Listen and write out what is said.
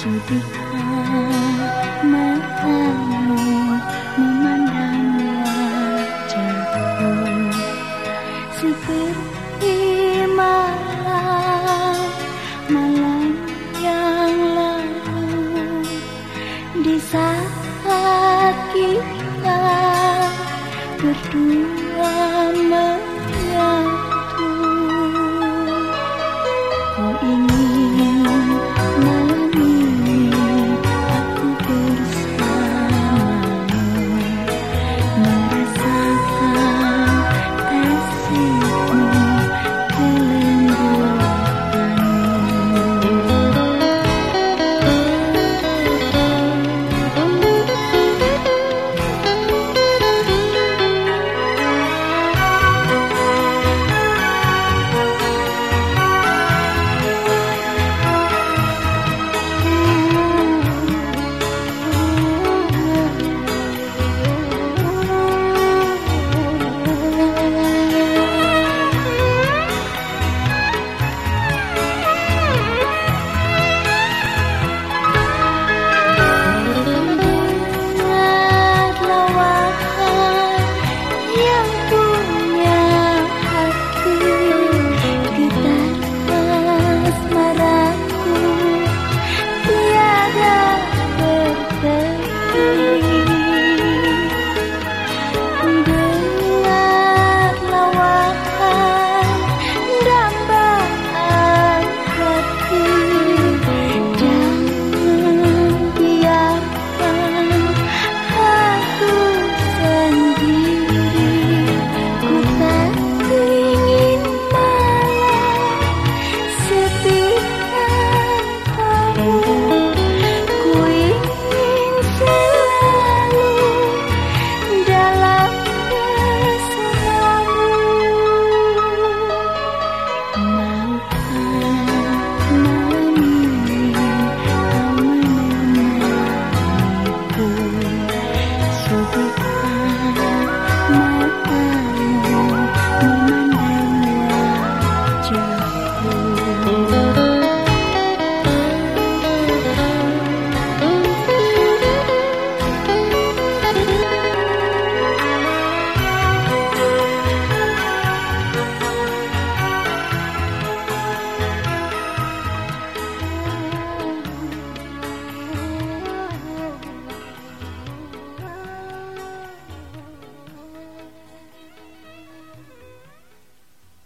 ketika matamu memandang wajahku seperti malam malam yang lalu di saat kita berdua menyatu ku ingin